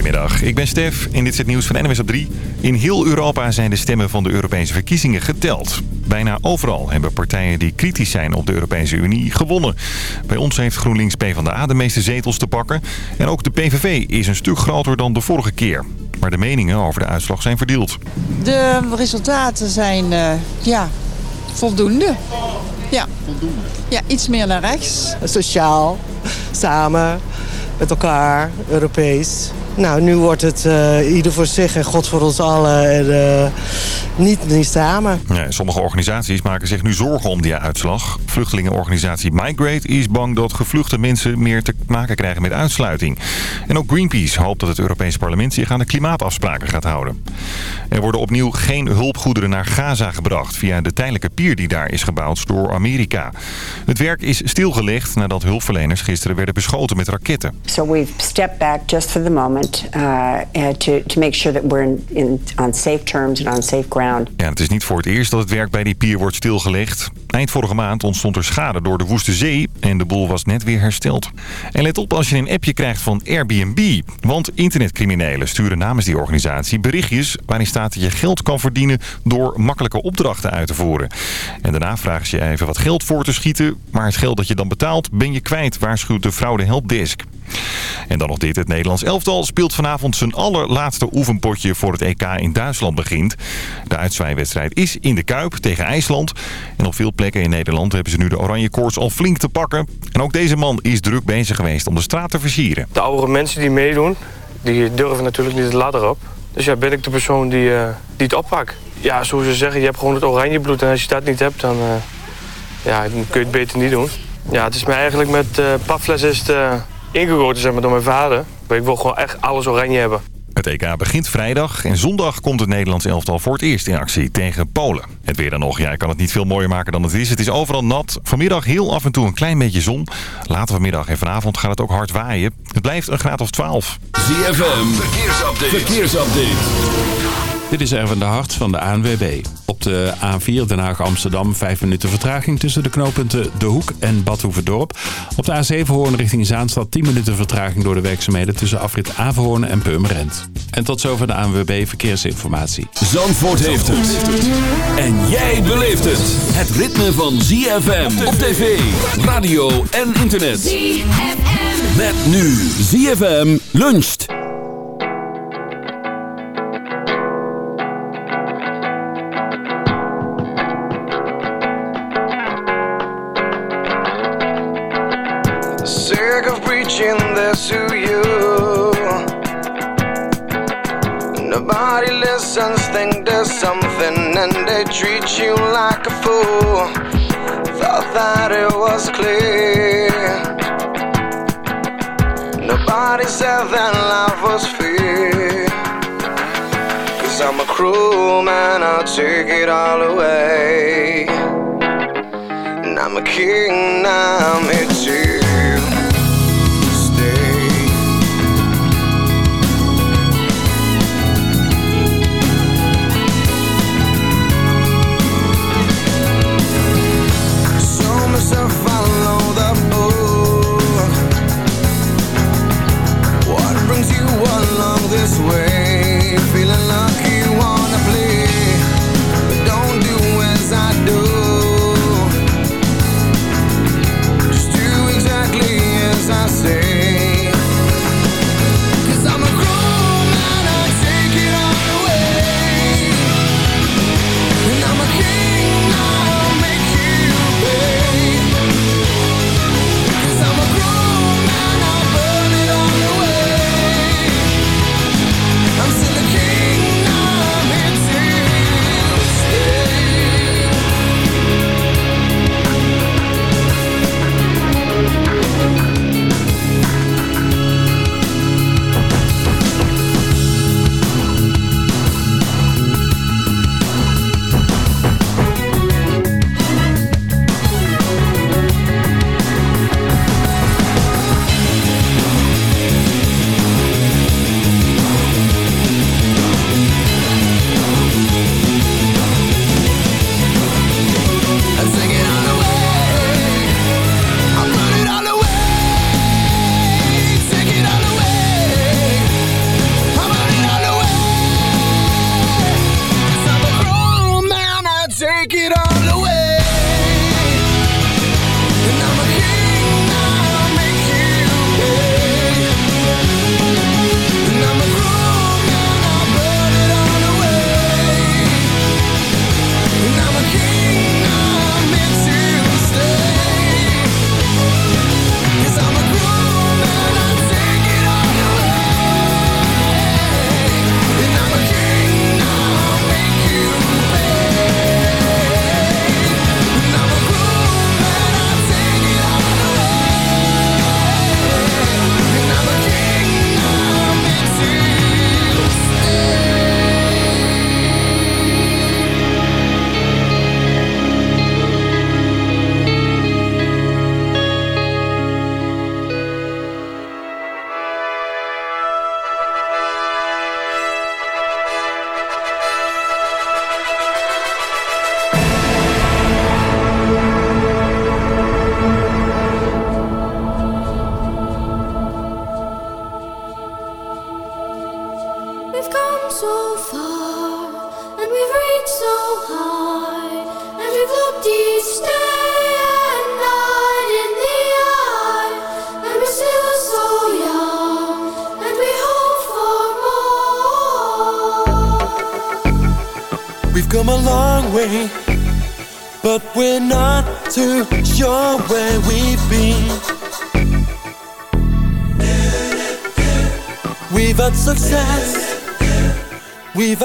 Goedemiddag, ik ben Stef en dit is het nieuws van NWS op 3. In heel Europa zijn de stemmen van de Europese verkiezingen geteld. Bijna overal hebben partijen die kritisch zijn op de Europese Unie gewonnen. Bij ons heeft GroenLinks PvdA de meeste zetels te pakken. En ook de PVV is een stuk groter dan de vorige keer. Maar de meningen over de uitslag zijn verdeeld. De resultaten zijn uh, ja, voldoende. Ja. ja, iets meer naar rechts. Sociaal, samen, met elkaar, Europees. Nou, nu wordt het uh, ieder voor zich en God voor ons allen en uh, niet, niet samen. Ja, sommige organisaties maken zich nu zorgen om die uitslag. Vluchtelingenorganisatie Migrate is bang dat gevluchte mensen meer te maken krijgen met uitsluiting. En ook Greenpeace hoopt dat het Europees Parlement zich aan de klimaatafspraken gaat houden. Er worden opnieuw geen hulpgoederen naar Gaza gebracht via de tijdelijke pier die daar is gebouwd door Amerika. Het werk is stilgelegd nadat hulpverleners gisteren werden beschoten met raketten. So we've stepped back just for the moment uh, to, to make sure that we're in, in, on safe terms and on safe ground. Ja, het is niet voor het eerst dat het werk bij die pier wordt stilgelegd. Eind vorige maand ontstond er schade door de woeste zee en de boel was net weer hersteld. En let op als je een appje krijgt van Airbnb. Want internetcriminelen sturen namens die organisatie berichtjes waarin staat dat je geld kan verdienen door makkelijke opdrachten uit te voeren. En daarna vragen ze je even wat geld voor te schieten, maar het geld dat je dan betaalt ben je kwijt, waarschuwt de fraude helpdesk. En dan nog dit. Het Nederlands elftal speelt vanavond zijn allerlaatste oefenpotje voor het EK in Duitsland begint. De uitzwaaiwedstrijd is in de Kuip tegen IJsland. En op veel plekken in Nederland hebben ze nu de oranje koorts al flink te pakken. En ook deze man is druk bezig geweest om de straat te versieren. De oudere mensen die meedoen, die durven natuurlijk niet de ladder op. Dus ja, ben ik de persoon die, uh, die het oppakt. Ja, zoals ze zeggen, je hebt gewoon het oranje bloed. En als je dat niet hebt, dan, uh, ja, kun je het beter niet doen. Ja, het is mij eigenlijk met uh, pafles is ingegoten zeg maar, door mijn vader. Maar ik wil gewoon echt alles oranje hebben. Het EK begint vrijdag en zondag komt het Nederlands elftal voor het eerst in actie tegen Polen. Het weer dan nog, ja, ik kan het niet veel mooier maken dan het is. Het is overal nat. Vanmiddag heel af en toe een klein beetje zon. Later vanmiddag en vanavond gaat het ook hard waaien. Het blijft een graad of 12. ZFM, verkeersupdate. verkeersupdate. Dit is Erwin de Hart van de ANWB. Op de A4 Den Haag-Amsterdam 5 minuten vertraging tussen de knooppunten De Hoek en Badhoevedorp. Op de A7 Hoorn richting Zaanstad 10 minuten vertraging door de werkzaamheden tussen afrit Averhoorn en Purmerend. En tot zover de ANWB Verkeersinformatie. Zandvoort heeft het. En jij beleeft het. Het ritme van ZFM op tv, radio en internet. ZFM. Met nu ZFM luncht. Something, and they treat you like a fool. Thought that it was clear. Nobody said that love was fair. Cause I'm a cruel man, I'll take it all away. And I'm a king, now I'm here too. feeling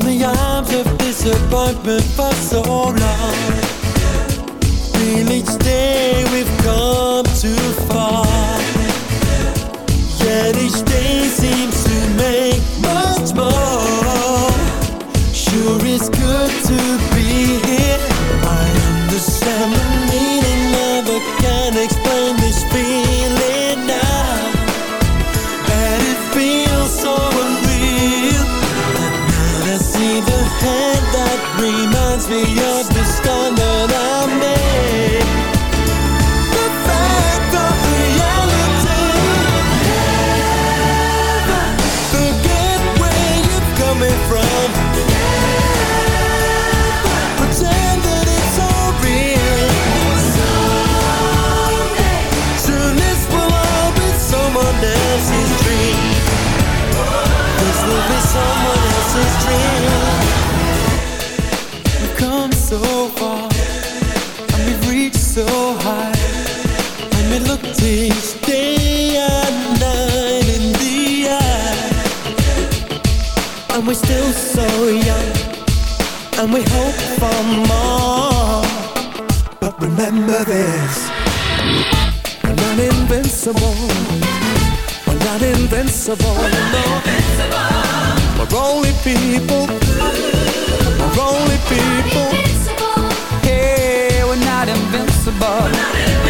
Only I've this disappointment for so long. Feel each day we've come too far. Yet each day. so far, and we've reached so high, and we look each day and night in the eye, and we're still so young, and we hope for more. But remember this: we're not invincible. We're not invincible. We're not invincible. We're only people. We're only people impossible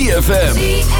ZFM.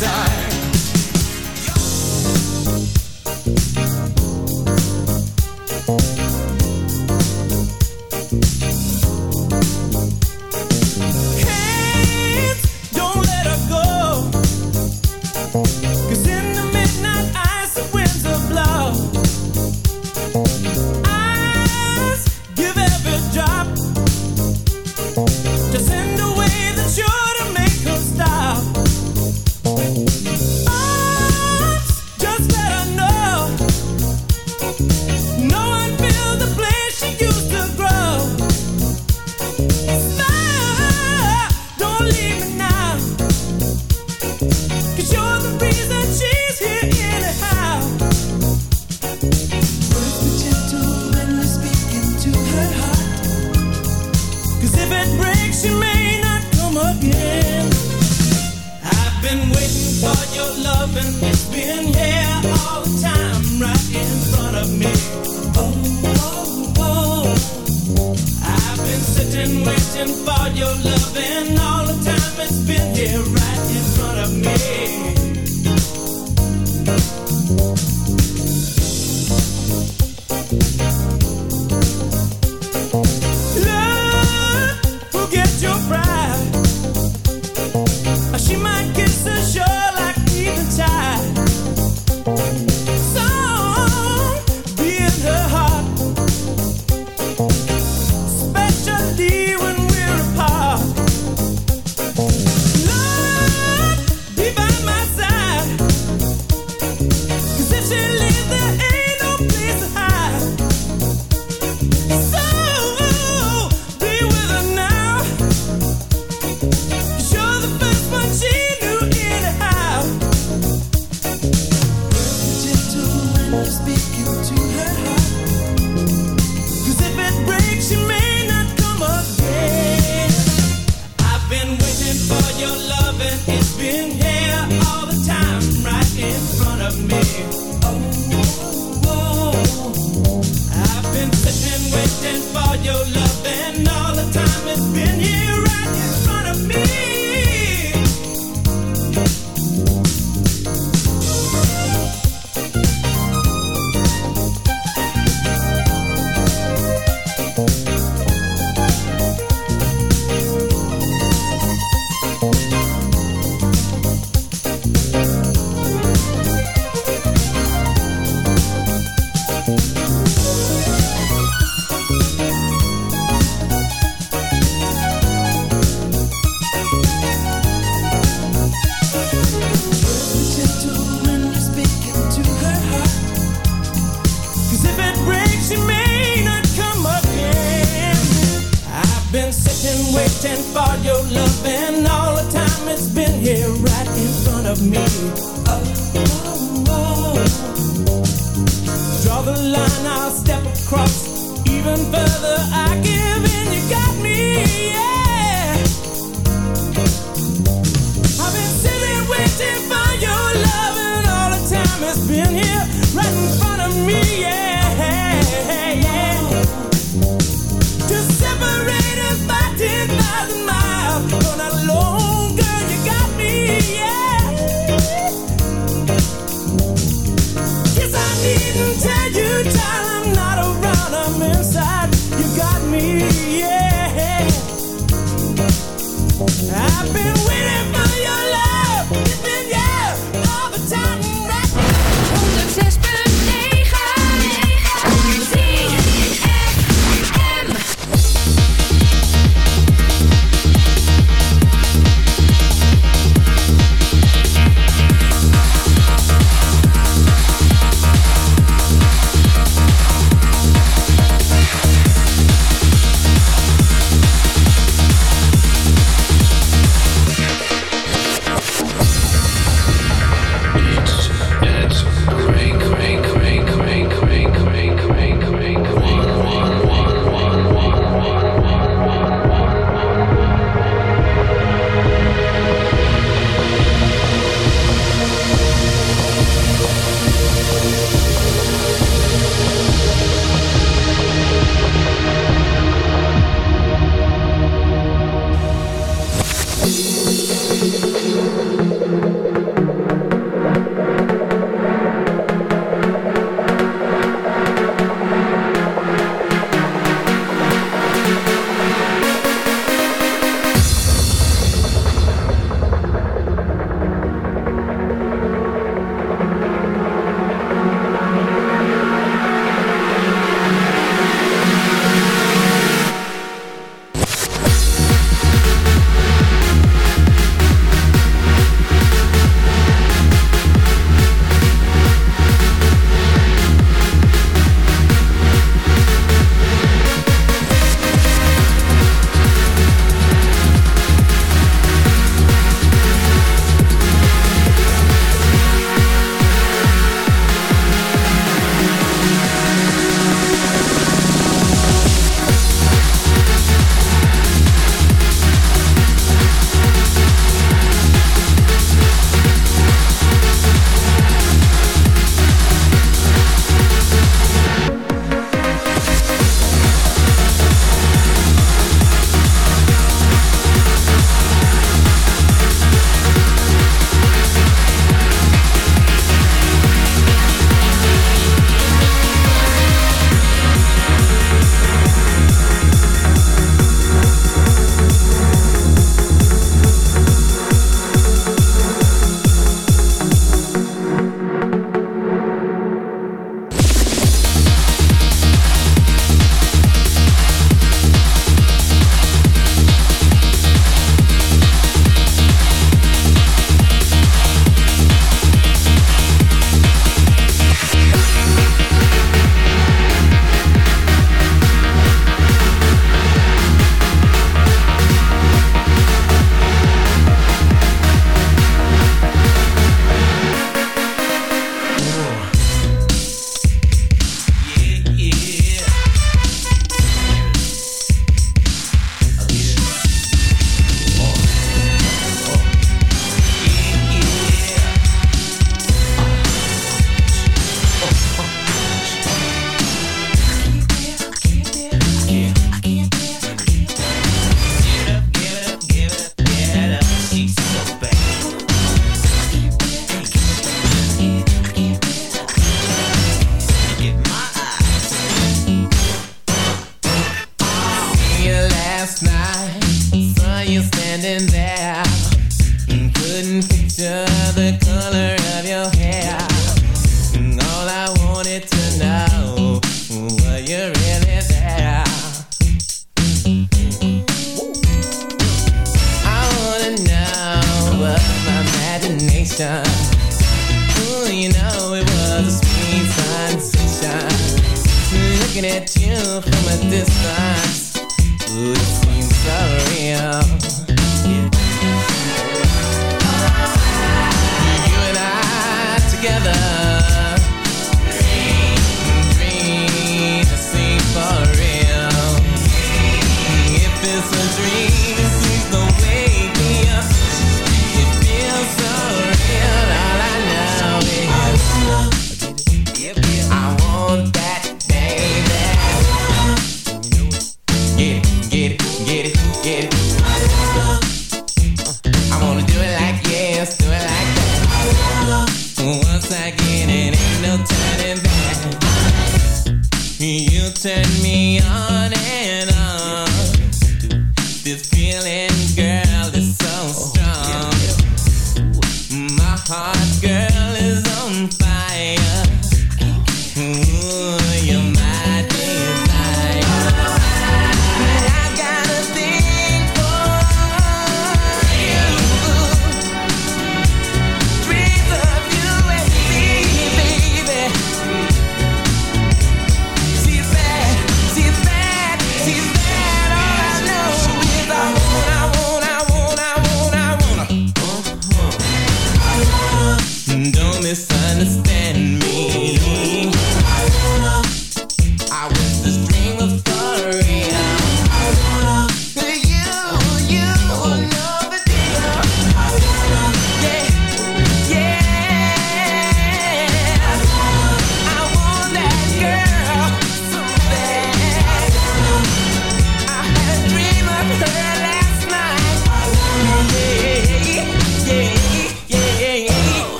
time time.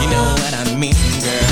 You know what I mean, girl.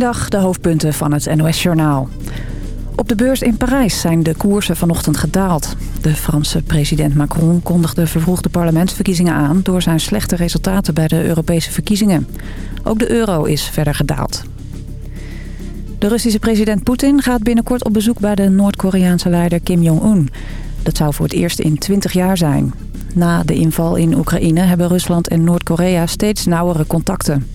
Goedemiddag, de hoofdpunten van het NOS-journaal. Op de beurs in Parijs zijn de koersen vanochtend gedaald. De Franse president Macron kondigde vervroegde parlementsverkiezingen aan... door zijn slechte resultaten bij de Europese verkiezingen. Ook de euro is verder gedaald. De Russische president Poetin gaat binnenkort op bezoek bij de Noord-Koreaanse leider Kim Jong-un. Dat zou voor het eerst in 20 jaar zijn. Na de inval in Oekraïne hebben Rusland en Noord-Korea steeds nauwere contacten.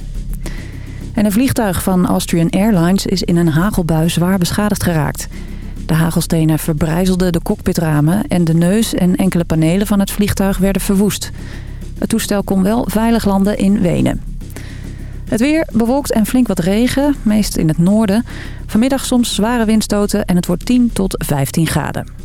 En een vliegtuig van Austrian Airlines is in een hagelbui zwaar beschadigd geraakt. De hagelstenen verbrijzelden de cockpitramen en de neus en enkele panelen van het vliegtuig werden verwoest. Het toestel kon wel veilig landen in Wenen. Het weer bewolkt en flink wat regen, meest in het noorden. Vanmiddag soms zware windstoten en het wordt 10 tot 15 graden.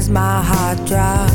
as my heart drops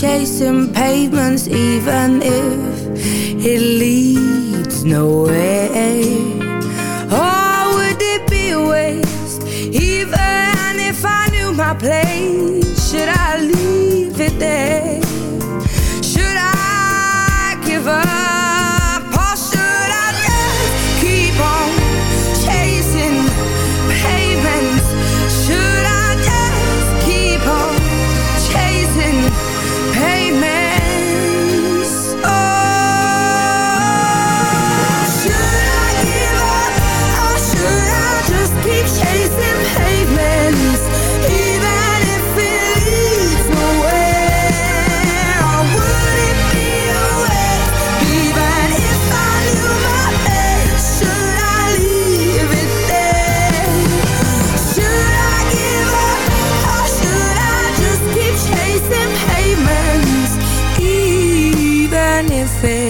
chasing pavements even if it leads nowhere. Or would it be a waste even if I knew my place? veces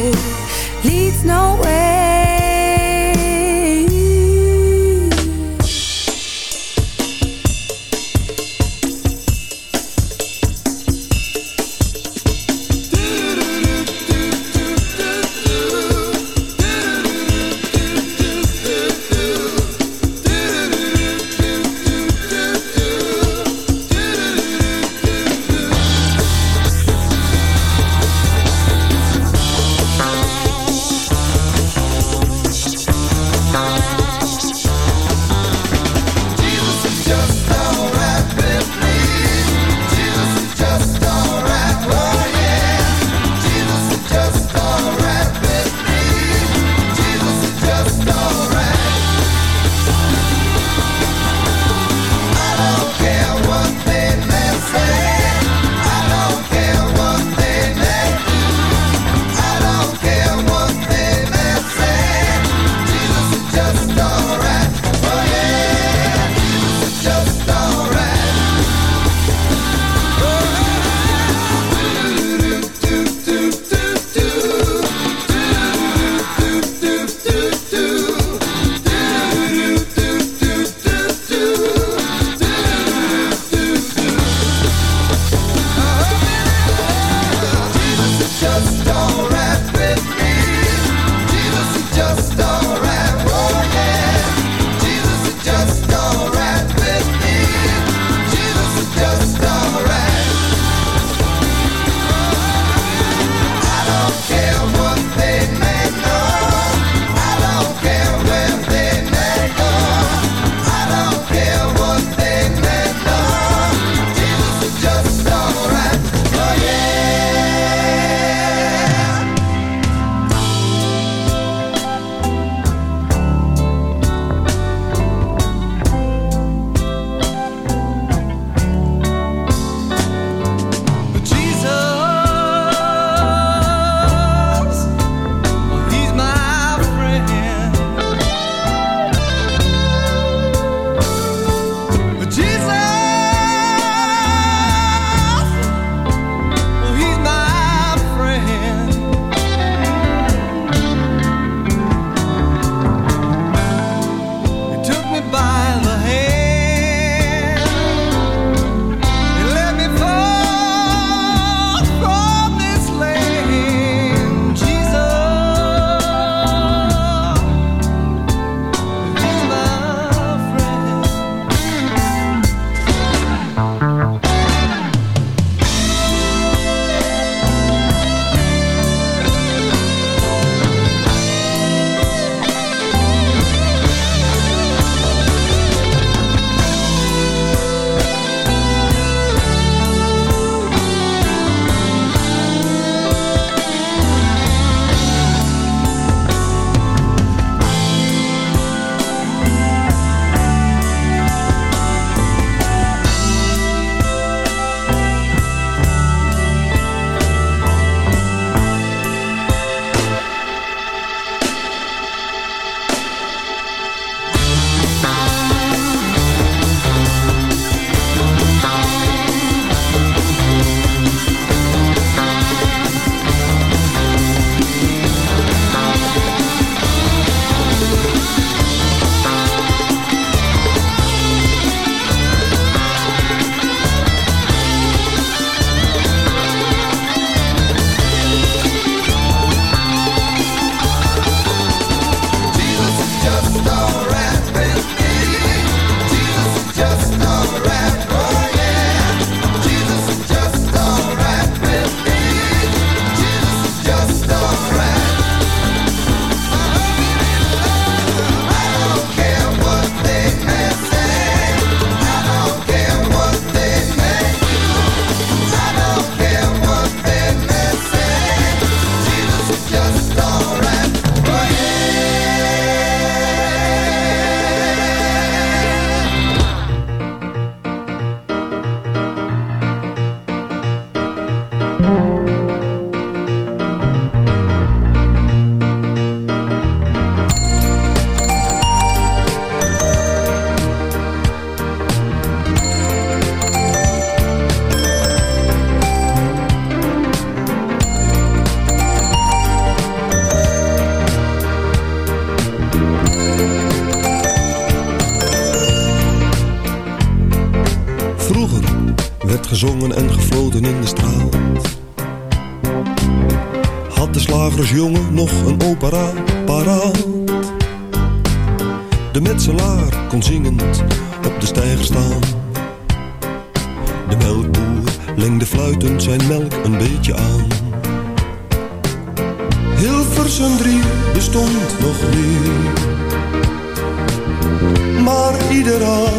ieder had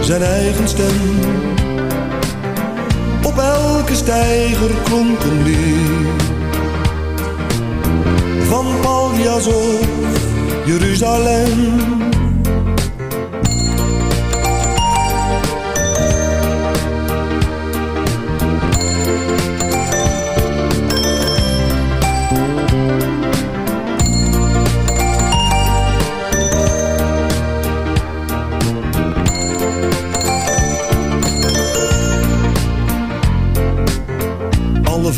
zijn eigen stem. Op elke stijger klonk een leer. Van Paljas of Jeruzalem.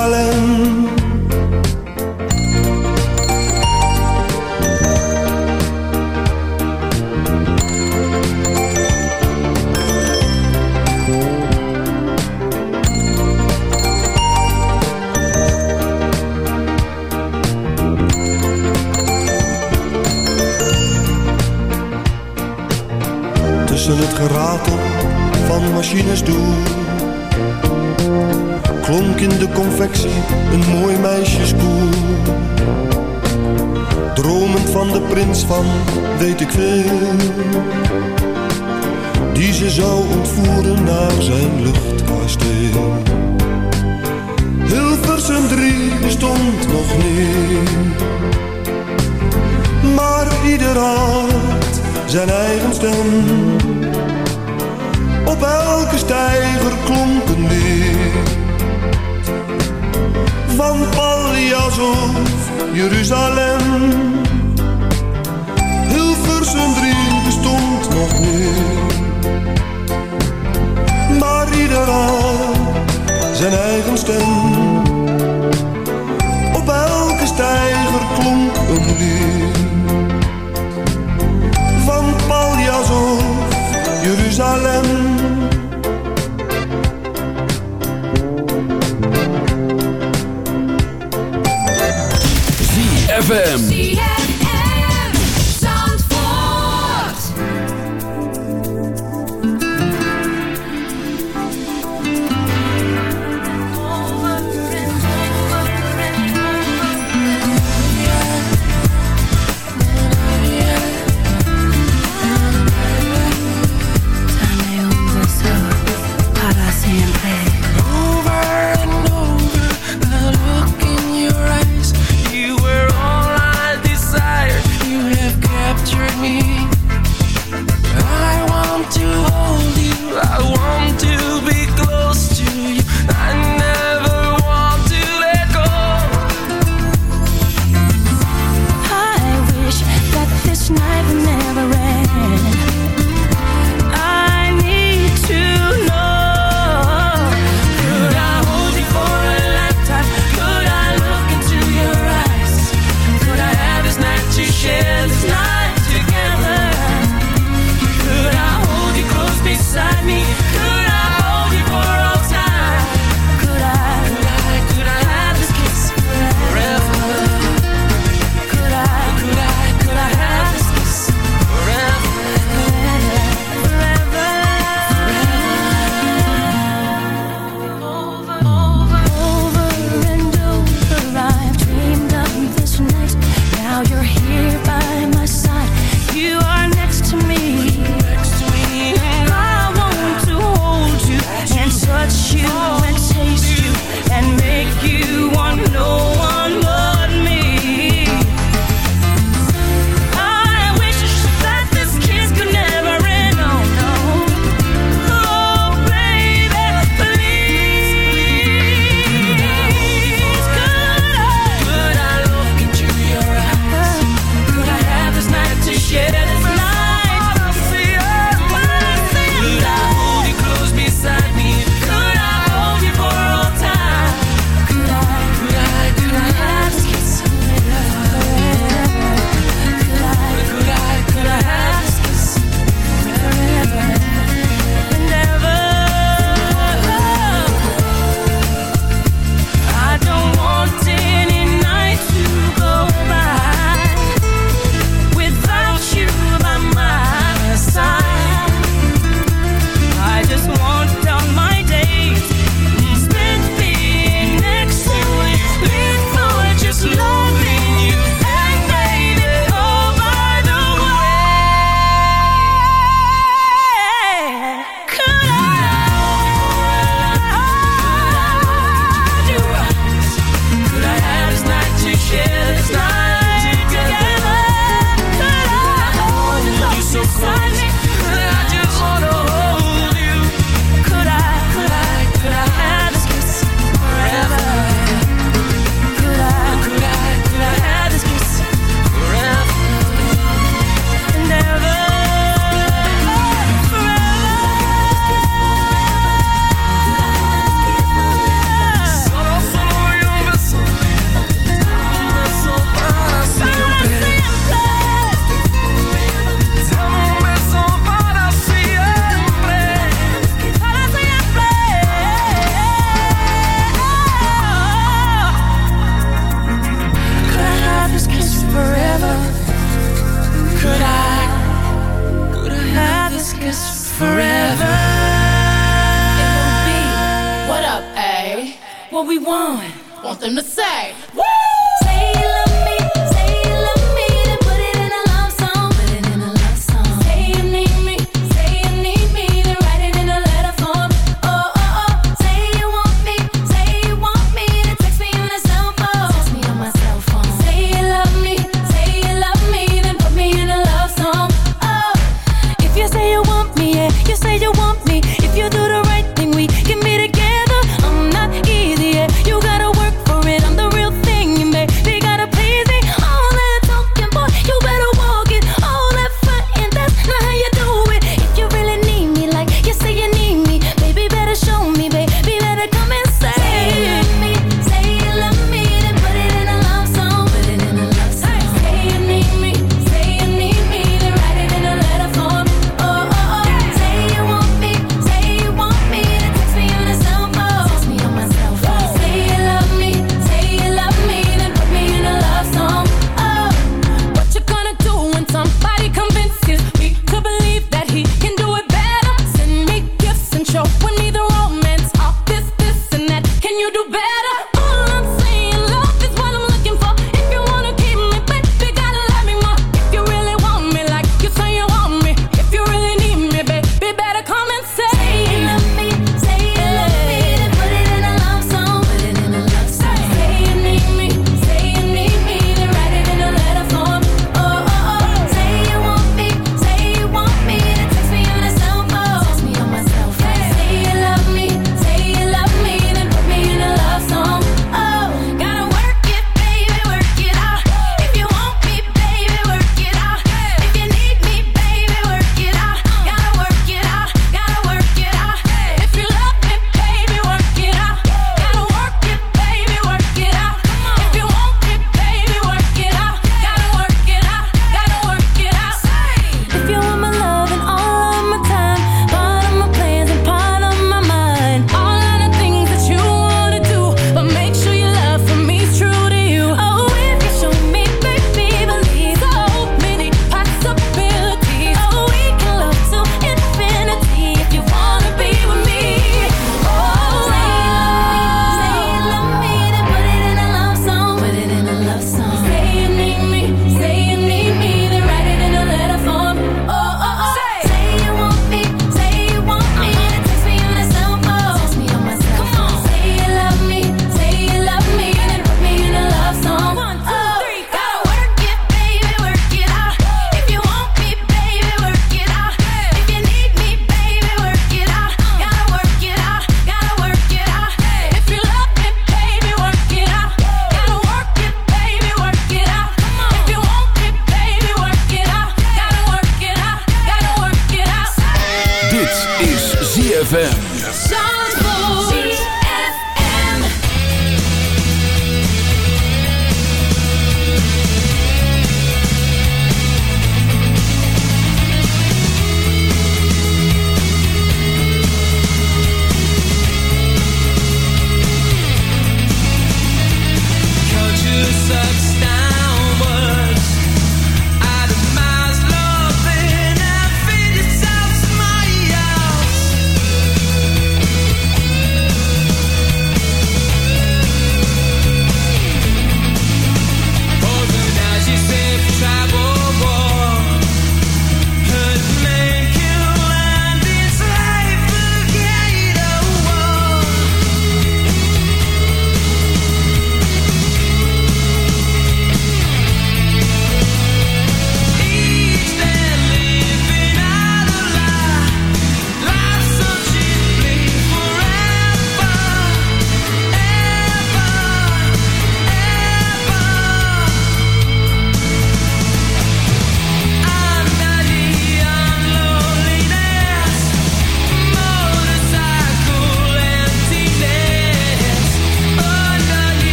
darling. weet ik veel. Die ze zou ontvoeren naar zijn luchtkasteel. Hilversum 3 bestond nog niet. Maar ieder had zijn eigen stem. Op elke stijger klonk een lied. Van Pallias of Jeruzalem. Zijn droom bestond nog niet. Maar ieder had zijn eigen stem. Op elke stijger klonk een nu Van Paljas of Jeruzalem. ZFM.